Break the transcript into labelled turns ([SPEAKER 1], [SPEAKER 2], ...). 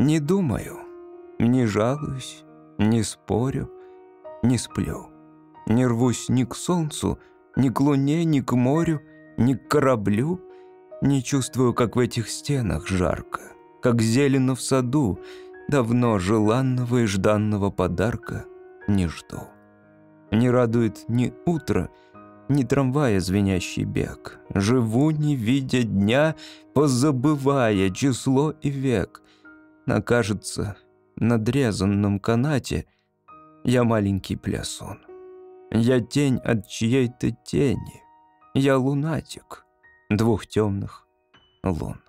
[SPEAKER 1] Не думаю, не жалуюсь, не спорю, не сплю. Не рвусь ни к солнцу, ни к луне, ни к морю, ни к кораблю. Не чувствую, как в этих стенах жарко, как зелено в саду. Давно желанного и жданного подарка не жду. Не радует ни утро, ни трамвая звенящий бег. Живу, не видя дня, позабывая число и век. Накажется на дрезанном канате я маленький плясон. Я тень от чьей-то тени. Я лунатик двух темных лун.